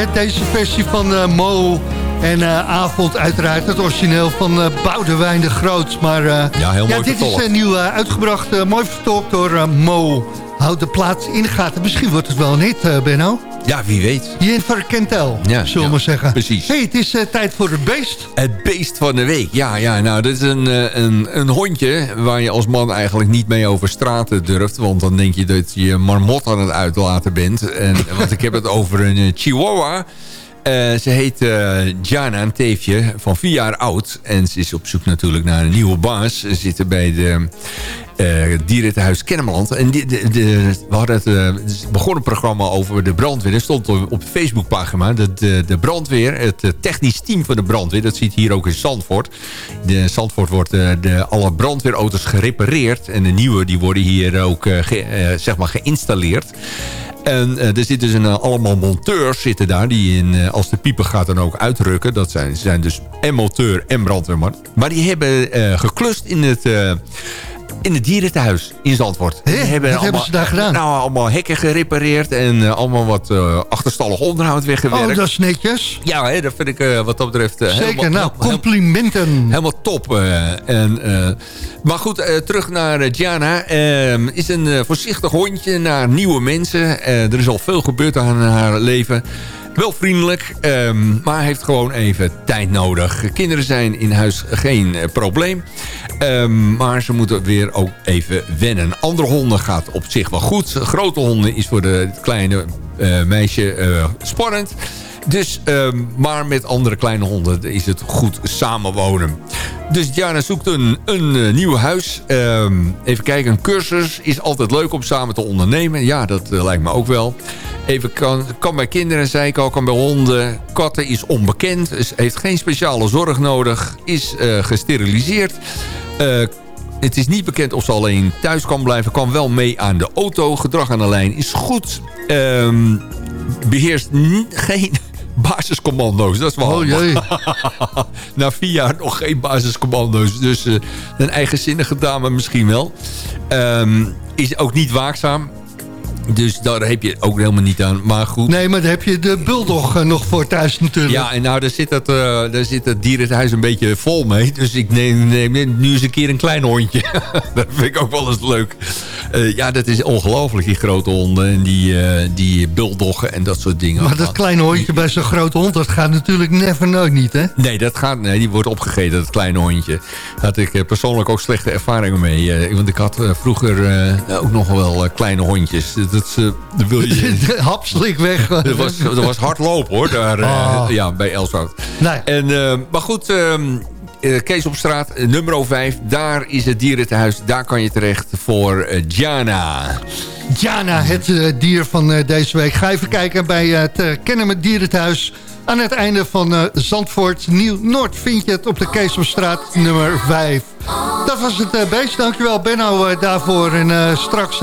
hè, deze versie van eh, Mo en eh, Avond uiteraard. Het origineel van eh Boudewijn de Groot. Maar Ja, heel mooi dit vertolkt. is uh, nieuw uitgebracht. mooi vertolkt door Mo. Houd de plaats in de gaten. Misschien wordt het wel een hit, Benno. Ja, wie weet. Jennifer Kentel, Ja, zullen we ja, zeggen. precies. hey, het is eh, tijd voor het beest. Het beest van de week. Ja, ja nou, dit is een, eh, een, een hondje waar je als man eigenlijk niet mee over straten durft. Want dan denk je dat je marmot aan het uitlaten bent. En, want ik heb het over een eh, chihuahua. Ze heet Jana, een teefje van vier jaar oud. En ze is op zoek natuurlijk naar een nieuwe baas. Ze zitten bij de eh dierentehuis Kennemerland. En die, de, we hadden het, eh, begonnen een programma over de brandweer. Er stond op de Facebookpagina. De, de, de brandweer, het eh, technisch team van de brandweer. Dat ziet hier ook in Zandvoort. De Zandvoort wordt de, alle brandweerauto's gerepareerd. En de nieuwe die worden hier ook zeg maar geïnstalleerd. En uh, er zitten dus een, allemaal monteurs zitten daar... die in, uh, als de pieper gaat dan ook uitrukken. Dat zijn, zijn dus en monteur en brandweerman. Maar die hebben uh, geklust in het in het dierenthuis in Zandvoort. He, hebben wat allemaal, hebben ze daar gedaan? Nou, allemaal hekken gerepareerd en uh, allemaal wat uh, achterstallig onderhoud weggewerkt. Oh, dat is netjes. Ja, hè, dat vind ik uh, wat dat betreft Zeker, helemaal, nou, complimenten. Helemaal top. en, maar goed, terug naar Gianna. Ehm, is een voorzichtig hondje naar nieuwe mensen. er is al veel gebeurd aan haar leven. Wel vriendelijk, um, maar heeft gewoon even tijd nodig. Kinderen zijn in huis geen uh, probleem. Um, maar ze moeten weer ook even wennen. Andere honden gaat op zich wel goed. Grote honden is voor de kleine uh, meisje uh, spannend. Dus, um, maar met andere kleine honden is het goed samenwonen. Dus Jana zoekt een, een uh, nieuw huis. Um, even kijken, een cursus is altijd leuk om samen te ondernemen. Ja, dat uh, lijkt me ook wel. Even kan, kan bij kinderen, zei ik al, kan bij honden. Katten is onbekend, dus heeft geen speciale zorg nodig. Is uh, gesteriliseerd. het is niet bekend of ze alleen thuis kan blijven. Kan wel mee aan de auto. Gedrag aan de lijn is goed. Um, beheerst geen basiscommando's. Dat is wel oh, jee. Na vier jaar nog geen basiscommando's. Dus uh, een eigenzinnige dame misschien wel. Um, is ook niet waakzaam. Dus daar heb je ook helemaal niet aan. Maar goed. Nee, maar daar heb je de bulldog uh, nog voor thuis natuurlijk. Ja, en nou, daar zit, dat, uh, daar zit het dierenhuis een beetje vol mee. Dus ik neem, neem nu eens een keer een klein hondje. dat vind ik ook wel eens leuk. Uh, ja, dat is ongelooflijk, die grote honden. En die, die bulldoggen en dat soort dingen. Maar dat kleine hondje bij zo'n grote hond, dat gaat natuurlijk never nooit niet, hè? Nee, dat gaat, nee, die wordt opgegeten, dat kleine hondje. Daar had ik persoonlijk ook slechte ervaringen mee. want ik had vroeger ook nog wel kleine hondjes. Dat, dat wil je... De hapslik weg. dat, was, dat was hardlopen hoor, daar oh. uh, ja, bij Elswoud. Nee. En, uh, maar goed, um, Kees op straat, nummer 5. Daar is het dierentehuis. Daar kan je terecht voor Jana. Jana, het dier van deze week. Ga even kijken bij het Kennen met Dierenthuis. Aan het einde van Zandvoort Nieuw-Noord vind je het op de Kees op straat nummer 5. Dat was het uh, beest. Dankjewel Benno uh, daarvoor. En straks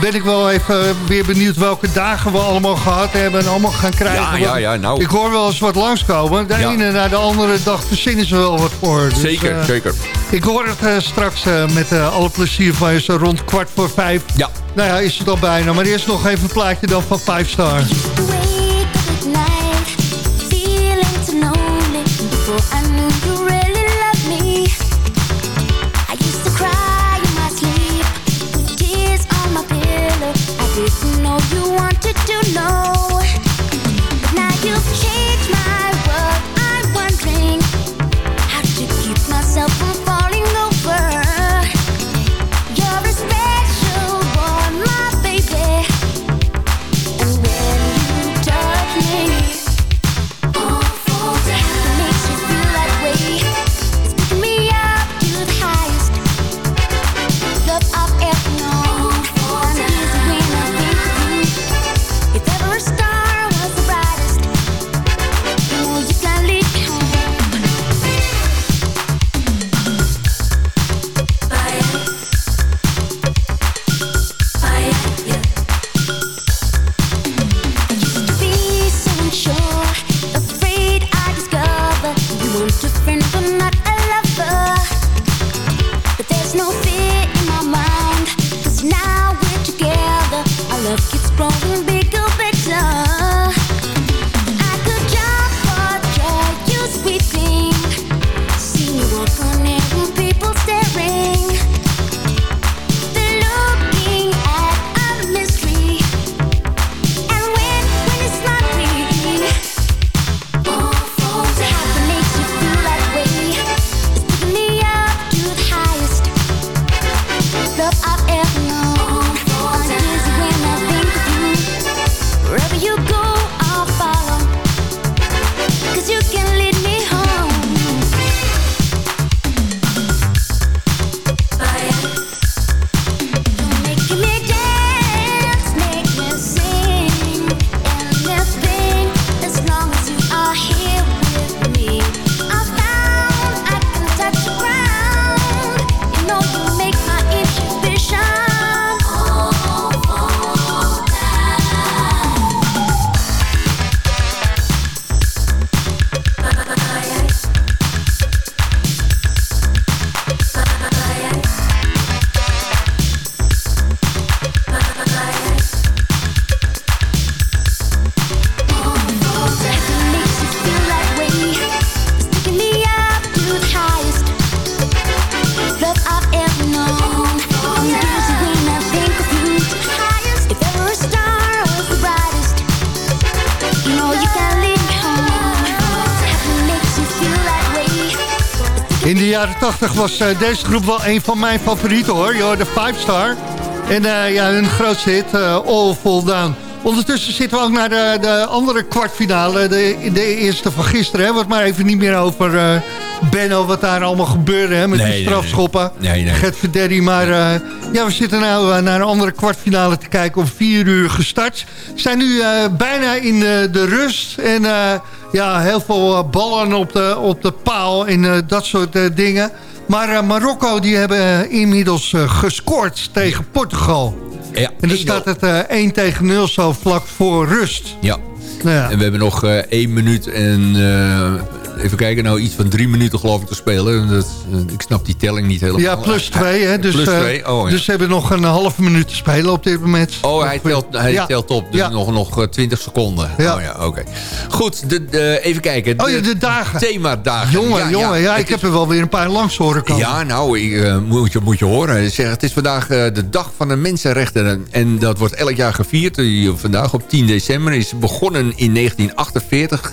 ben ik wel even weer benieuwd welke dagen we allemaal gehad hebben en allemaal gaan krijgen. Ja, ja, ja, nou. Ik hoor wel eens wat langskomen. De ja. ene na de andere dag verzinnen ze wel wat voor. Dus, zeker, zeker. Ik hoor het straks met alle plezier van je zo rond kwart voor vijf. Ja. Nou ja, is het al bijna. Maar eerst nog even een plaatje dan van 5 Star. 80 was eh, deze groep wel een van mijn favorieten hoor. Je de Five Star. En eh, ja, hun grootste hit, uh, All Fall Down. Ondertussen zitten we ook naar de, de andere kwartfinale. De, de eerste van gisteren. Hè. Wordt maar even niet meer over uh, Benno, wat daar allemaal gebeurde. Hè, met Nee, die strafschoppen. Nee, nee. Gert Verderi. Maar uh, ja, we zitten nou uh, naar een andere kwartfinale te kijken. Om vier uur gestart. We zijn nu uh, bijna in de rust. En ja, heel veel ballen op de, op de paal. En dat soort dingen. Maar Marokko die hebben inmiddels gescoord tegen Portugal. Ja, en dan staat het uh, 1 tegen 0 zo vlak voor rust. Ja. Nou ja. En we hebben nog uh, 1 minuut en even kijken, nou iets van drie minuten geloof ik te spelen. Dat, uh, ik snap die telling niet helemaal. Ja, plus twee. Hè? Dus, plus twee, oh, ja. dus ze hebben nog een halve minuut te spelen op dit moment. Oh, hij telt, hij Ja. telt op. Dus Ja. nog, nog 20 seconden. Ja. Oh ja, oké. Goed, de, de- even kijken. Oh ja, de dagen. Themadagen. Jongen, jongen, ja, ik heb er wel weer een paar langs horen komen. Ja, nou, ik, eh, moet, je, moet je horen. Zeg, het is vandaag eh, de dag van de mensenrechten. En dat wordt elk jaar gevierd. Eh, Vandaag op 10 december is begonnen in 1948...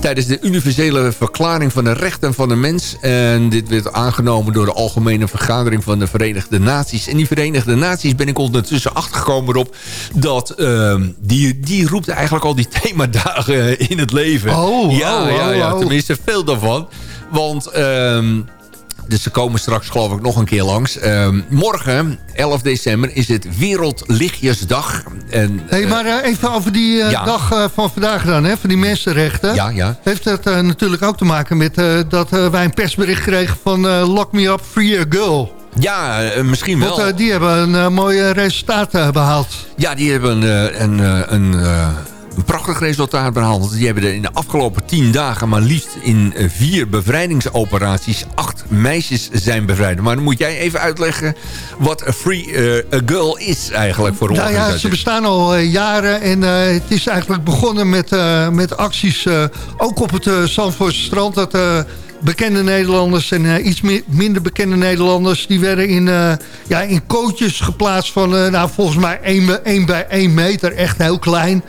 tijdens de universele verklaring van de rechten van de mens. En dit werd aangenomen door de Algemene Vergadering van de Verenigde Naties. En die Verenigde Naties ben ik ondertussen achtergekomen op... dat ehm, die, die roept eigenlijk al die themadagen in het leven. Oh, ja, oh, ja, oh, ja, oh. tenminste veel daarvan. Want... ehm, dus ze komen straks geloof ik nog een keer langs. Ehm, morgen, 11 december, is het Wereldlichtjesdag. En, Hey, eh, maar eh, even over die eh, ja. dag van vandaag dan, hè, van die mensenrechten. Ja, ja. Heeft dat natuurlijk ook te maken met dat wij een persbericht kregen van Lock Me Up Free a Girl. Ja, misschien wel. Want die hebben een eh, mooi resultaat eh, behaald. Ja, die hebben een, een, eh, een prachtig resultaat behaald. Die hebben er in de afgelopen tien dagen maar liefst in eh, vier bevrijdingsoperaties acht meisjes zijn bevrijd. Maar dan moet jij even uitleggen wat a Free eh, a Girl is eigenlijk voor een Nou ja, ze bestaan al eh, jaren en het is eigenlijk begonnen met, met acties, ook op het uh, Zandvoortse strand. Dat bekende Nederlanders en iets mi- minder bekende Nederlanders... die werden in, ja, in kootjes geplaatst van, nou, volgens mij 1 bij 1 meter, echt heel klein.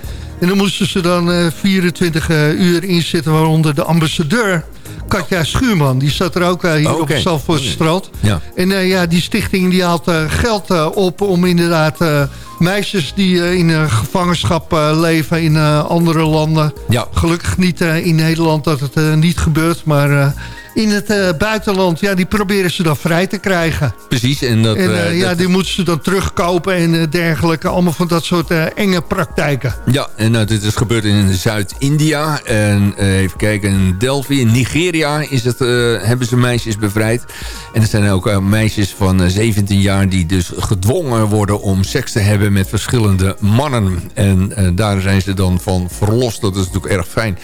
En dan moesten ze dan eh, 24 eh, uur inzitten, waaronder de ambassadeur... Katja Schuurman, die zat er ook eh, hier Oh, op het Zandvoortse strand. Ja. En eh, ja, die stichting die haalt eh, geld eh, op om inderdaad eh, meisjes die eh, in eh, gevangenschap eh, leven in eh, andere landen. Ja. Gelukkig niet eh, in Nederland dat het eh, niet gebeurt, maar eh, in het eh, buitenland, ja, die proberen ze dan vrij te krijgen. Precies. En, dat, en eh, eh, ja, dat- die moeten ze dan terugkopen en dergelijke. Allemaal van dat soort enge praktijken. Ja, en nou, dit is gebeurd in Zuid-India. En even kijken, in Delphi, in Nigeria is het, hebben ze meisjes bevrijd. En er zijn ook meisjes van eh, 17 jaar die dus gedwongen worden om seks te hebben met verschillende mannen. En daar zijn ze dan van verlost. Dat is natuurlijk erg fijn.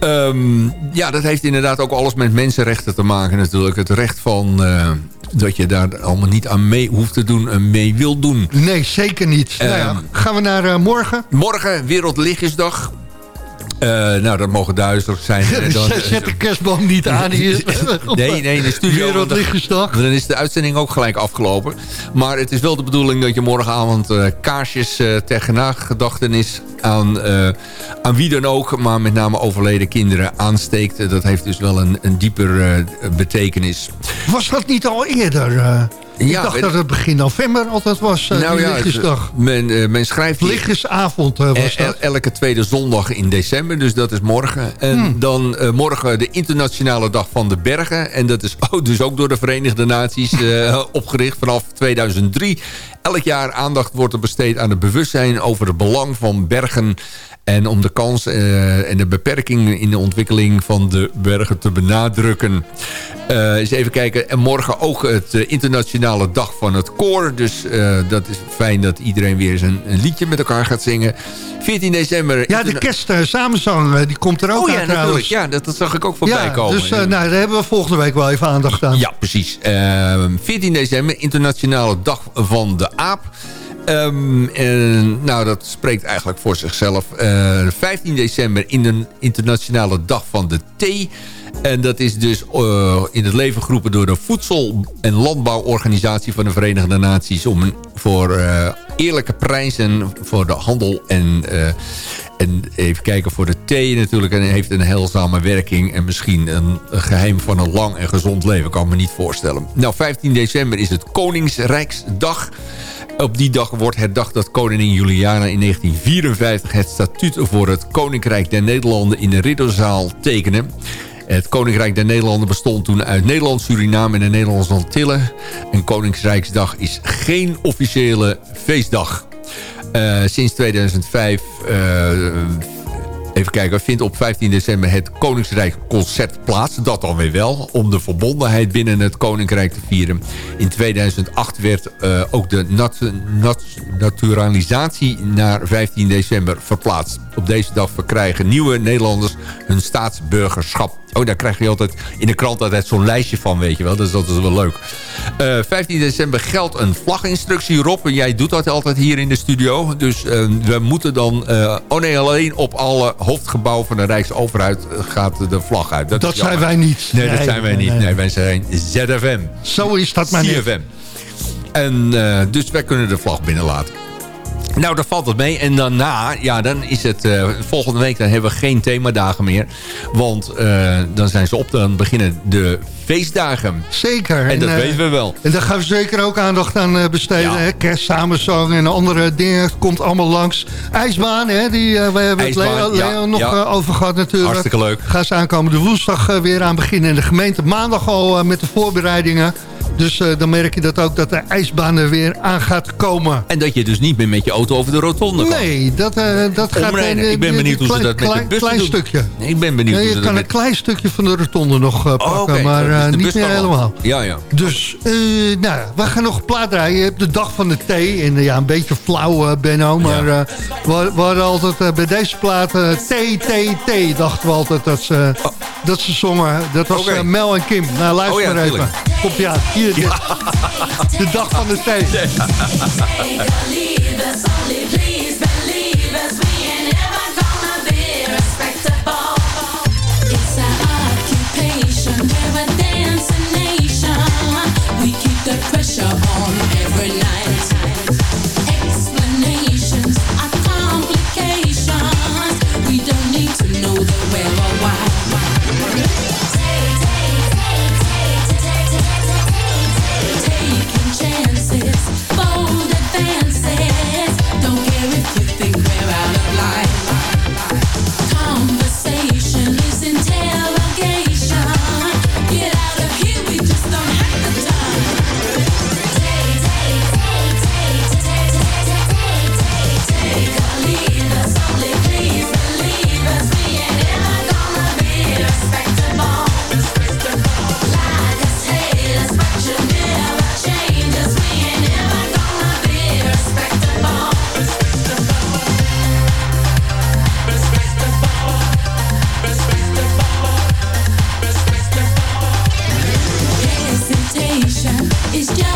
Ehm, ja, dat heeft inderdaad ook alles met mensenrechten te maken natuurlijk. Het recht van... eh, dat je daar allemaal niet aan mee hoeft te doen en mee wil doen. Nee, zeker niet. nou ja, Ehm, gaan we naar eh, morgen? Morgen, Wereldlichtjesdag. Eh, nou, dat mogen duizelig zijn. Eh, dan- Zet de kerstboom niet aan hier. Nee, nee, in de studio. Wereldlichtjesdag. Dan is de uitzending ook gelijk afgelopen. Maar het is wel de bedoeling dat je morgenavond eh, kaarsjes eh, ter nagedachtenis aan, aan wie dan ook, maar met name overleden kinderen aansteekt. Dat heeft dus wel een, een dieper betekenis. Was dat niet al eerder? Eh? ik dacht dat het begin november altijd was, uh, nou ja, lichtjesdag. men, eh, men schrijft... Lichtjesavond eh, was dat. elke tweede zondag in december, dus dat is morgen. En Hmm. dan eh, morgen de internationale dag van de bergen. En dat is ook, dus ook door de Verenigde Naties eh, opgericht vanaf 2003. Elk jaar aandacht wordt er besteed aan het bewustzijn over het belang van bergen... En om de kans eh, en de beperkingen in de ontwikkeling van de bergen te benadrukken. Eh, eens even kijken. En morgen ook het eh, internationale dag van het koor. Dus dat is fijn dat iedereen weer eens een, een liedje met elkaar gaat zingen. 14 december... Ja, de interna- kerst samenzang, eh, die komt er ook Oh ja, natuurlijk. trouwens. Ja, dat, dat zag ik ook voorbij Ja, komen. dus nou, daar hebben we volgende week wel even aandacht aan. Ja, precies. Ehm 14 december, internationale dag van de aap. Ehm, en, nou, dat spreekt eigenlijk voor zichzelf. Eh 15 december in de internationale dag van de thee. En dat is dus eh, in het leven geroepen door de Voedsel- en Landbouworganisatie van de Verenigde Naties... om een- voor eh, eerlijke prijzen voor de handel en, eh, En even kijken voor de thee natuurlijk. En heeft een heilzame werking. En misschien een geheim van een lang en gezond leven. Kan me niet voorstellen. Nou, 15 december is het Koningsrijksdag. Op die dag wordt herdacht dat koningin Juliana in 1954... het statuut voor het Koninkrijk der Nederlanden in de Ridderzaal tekende. Het Koninkrijk der Nederlanden bestond toen uit Nederland, Suriname en de Nederlandse Antillen. En Koningsrijksdag is geen officiële feestdag. Uh, sinds 2005 uh, Even kijken, vindt op 15 december het Koningsrijk Concert plaats. Dat dan weer wel, om de verbondenheid binnen het Koninkrijk te vieren. In 2008 werd uh, ook de nat nat naturalisatie naar 15 december verplaatst. Op deze dag verkrijgen nieuwe Nederlanders hun staatsburgerschap. Oh, daar krijg je altijd in de krant altijd zo'n lijstje van, weet je wel. Dus dat is wel leuk. Uh, eh, 15 december geldt een vlaginstructie, Rob. En jij doet dat altijd hier in de studio. Dus uh, we moeten dan... Uh, oh nee, alleen op alle hoofdgebouwen van de Rijksoverheid gaat de vlag uit. Dat, dat zijn wij niet. Nee, nee, dat zijn wij niet. Nee, wij zijn ZFM. Zo is dat maar CFM. En dus wij kunnen de vlag binnenlaten. Nou, daar valt het mee. En daarna, ja, dan is het uh, volgende week, dan hebben we geen themadagen meer. Want uh, dan zijn ze op, dan beginnen de feestdagen. Zeker. En, dat uh, weten we wel. En daar gaan we zeker ook aandacht aan besteden. Ja. Hè? Kerstsamenzang en andere dingen. Het komt allemaal langs. IJsbaan, hè? Die, we hebben het Leo, Leo ja, nog ja. over gehad natuurlijk. Hartstikke leuk. Gaan ze aankomende woensdag weer aan beginnen. En de gemeente maandag al met de voorbereidingen. Dus uh, dan merk je dat ook dat de ijsbaan er weer aan gaat komen. En dat je dus niet meer met je auto over de rotonde kan. Nee, dat, uh, dat gaat... Uh, ik ben benieuwd hoe ze dat met de bus klein stukje. Nee, ik ben benieuwd Je kan een klein stukje van de rotonde nog pakken, oh, okay. maar niet meer helemaal. Ja, ja. Dus, nou, we gaan nog plaat draaien. Je hebt de dag van de thee. En ja, een beetje flauw, Benno. Maar we, hadden altijd bij deze plaat thee, thee, thee. Dachten we altijd dat ze, oh. dat ze zongen. Dat was. Mel en Kim. Nou, luister oh, ja, maar even. Komt ja, hier. De dag van de thee. is just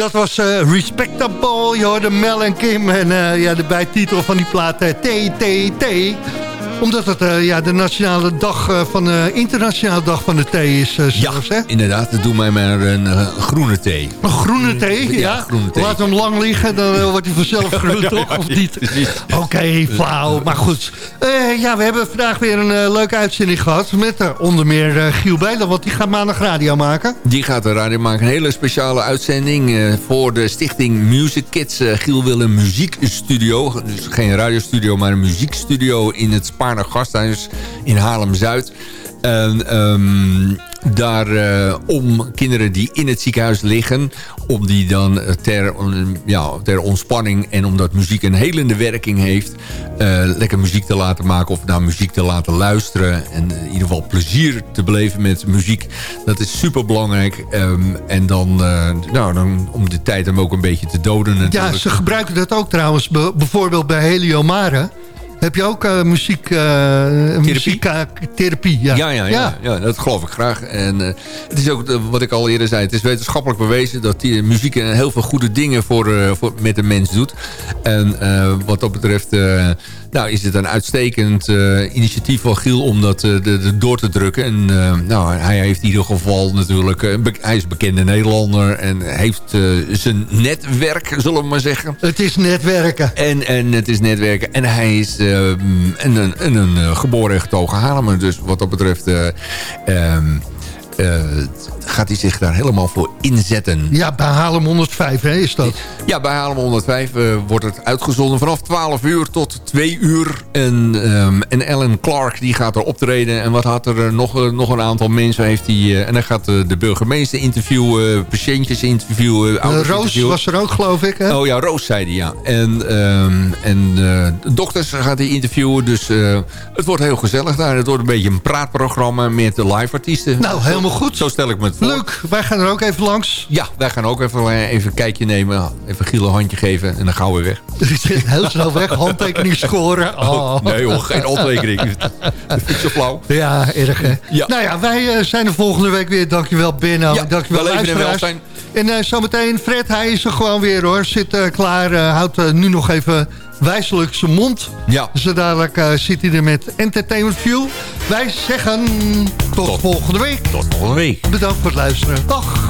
dat was eh, Respectable, je hoorde Mel en Kim. En eh, ja, de bijtitel van die plaat uh, TTT. Omdat het eh, ja, de nationale dag eh, van de internationale dag van de thee is uh, zelfs, hè? Inderdaad, dat doe mij maar een uh, groene thee. Een groene thee, ja? ja groene thee. Laat hem lang liggen, dan wordt hij vanzelf groen, toch? Ja, of niet? Oké, okay, flauw. Maar goed. ja, we hebben vandaag weer een leuke uitzending gehad... met onder meer Giel Bijlen, want die gaat maandag radio maken. Die gaat de radio maken. Een hele speciale uitzending voor de stichting Music Kids. Giel wil een muziekstudio. Dus geen radiostudio, maar een muziekstudio in het Spaar Gasthuis in Haarlem-Zuid. En um, daar uh, om kinderen die in het ziekenhuis liggen... om die dan ter, ja, ter ontspanning en omdat muziek een helende werking heeft... Uh, lekker muziek te laten maken of naar muziek te laten luisteren... en in ieder geval plezier te beleven met muziek. Dat is super belangrijk. Um, en dan, uh, nou, dan om de tijd hem ook een beetje te doden. Natuurlijk. Ja, ze gebruiken dat ook trouwens bijvoorbeeld bij Heliomare... Heb je ook uh, muziek, uh, therapie? therapie ja. Ja, ja, ja, ja. dat geloof ik graag. En uh, het is ook wat ik al eerder zei. Het is wetenschappelijk bewezen dat die muziek heel veel goede dingen voor, voor, met de mens doet. En wat dat betreft nou, is het een uitstekend initiatief van Giel om dat de, de door te drukken. En nou, hij heeft in ieder geval natuurlijk... hij is bekende Nederlander en heeft zijn netwerk, zullen we maar zeggen. Het is netwerken. En, en het is netwerken. En hij is en een, en een uh, geboren en getogen Haarlemmer. Dus wat dat betreft... Um, uh, gaat hij zich daar helemaal voor inzetten. Ja, bij Haarlem 105 hè, is dat? Ja, bij Haarlem 105 uh, wordt het uitgezonden vanaf 12 uur tot 2 uur. En, um, en Ellen Clark die gaat er optreden. En wat had er uh, nog, nog een aantal mensen heeft hij... en dan gaat de burgemeester interviewen, patiëntjes interviewen. Roos interviewen. was er ook geloof ik hè? Oh ja, Roos zei hij ja. En, um, en dokters gaat hij interviewen. Dus het wordt heel gezellig daar. Het wordt een beetje een praatprogramma met de live artiesten. Nou, helemaal goed. Zo stel ik me het voor. Leuk, wij gaan er ook even langs. Ja, wij gaan ook even, even een kijkje nemen. Even Giel een handje geven en dan gaan we weg. Heel snel weg, handtekening scoren. Oh. Nee hoor, geen handtekening. Dat vind ik zo flauw. Ja, erg hè. Ja. Nou ja, wij uh, zijn er volgende week weer. Dankjewel Benno. Ja, Dankjewel luisteraars. En, en uh, zometeen Fred, hij is er gewoon weer hoor. Zit uh, klaar, houdt nu nog even wijselijk zijn mond. Ja. Dus dadelijk uh, zit hij er met Entertainment View. Wij zeggen tot, tot volgende week. Tot volgende week. Bedankt voor het luisteren. Dag.